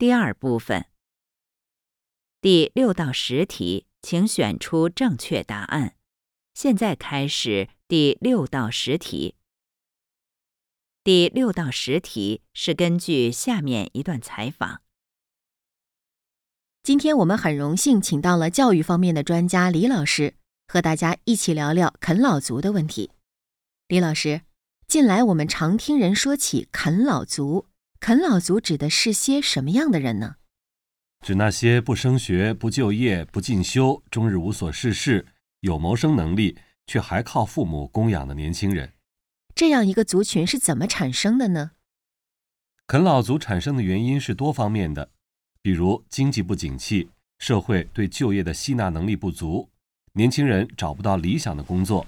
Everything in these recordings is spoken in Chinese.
第二部分，第六到十题，请选出正确答案。现在开始第六到十题。第六到十题是根据下面一段采访。今天我们很荣幸请到了教育方面的专家李老师，和大家一起聊聊啃老族的问题。李老师，近来我们常听人说起啃老族。啃老族指的是些什么样的人呢？指那些不升学、不就业、不进修、终日无所事事、有谋生能力却还靠父母供养的年轻人。这样一个族群是怎么产生的呢？啃老族产生的原因是多方面的，比如经济不景气、社会对就业的吸纳能力不足、年轻人找不到理想的工作，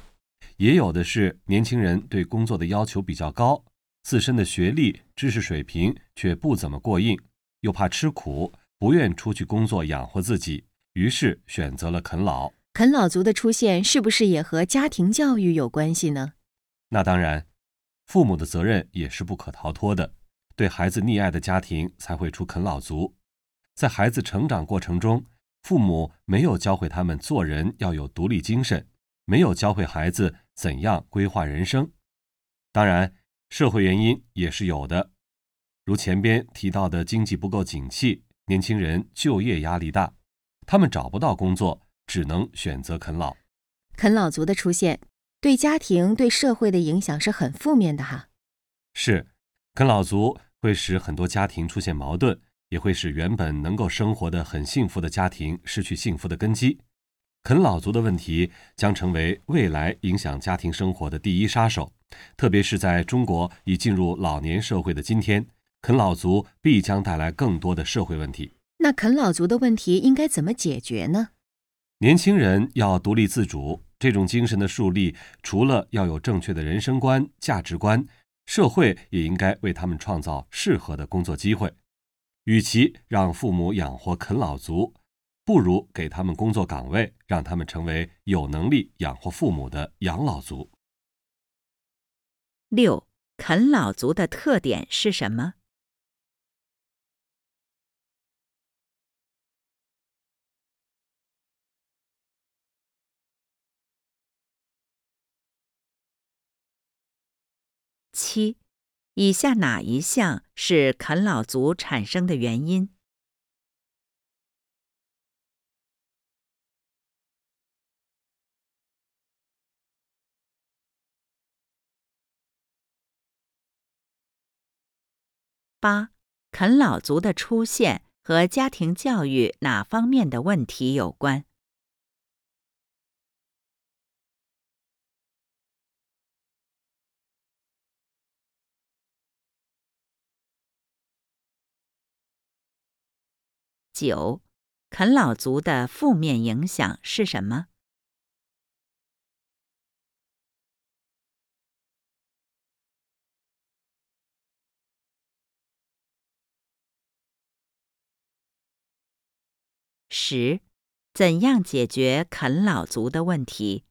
也有的是年轻人对工作的要求比较高。自身的学历、知识水平却不怎么过硬，又怕吃苦，不愿出去工作养活自己，于是选择了啃老。啃老族的出现是不是也和家庭教育有关系呢？那当然，父母的责任也是不可逃脱的。对孩子溺爱的家庭才会出啃老族。在孩子成长过程中，父母没有教会他们做人要有独立精神，没有教会孩子怎样规划人生。当然。社会原因也是有的，如前边提到的经济不够景气，年轻人就业压力大，他们找不到工作，只能选择啃老。啃老族的出现对家庭、对社会的影响是很负面的哈。是，啃老族会使很多家庭出现矛盾，也会使原本能够生活的很幸福的家庭失去幸福的根基。啃老族的问题将成为未来影响家庭生活的第一杀手。特别是在中国已进入老年社会的今天，啃老族必将带来更多的社会问题。那啃老族的问题应该怎么解决呢？年轻人要独立自主，这种精神的树立，除了要有正确的人生观、价值观，社会也应该为他们创造适合的工作机会。与其让父母养活啃老族，不如给他们工作岗位，让他们成为有能力养活父母的养老族。六啃老族的特点是什么？七，以下哪一项是啃老族产生的原因？八，啃老族的出现和家庭教育哪方面的问题有关？九，啃老族的负面影响是什么？十，怎样解决啃老族的问题？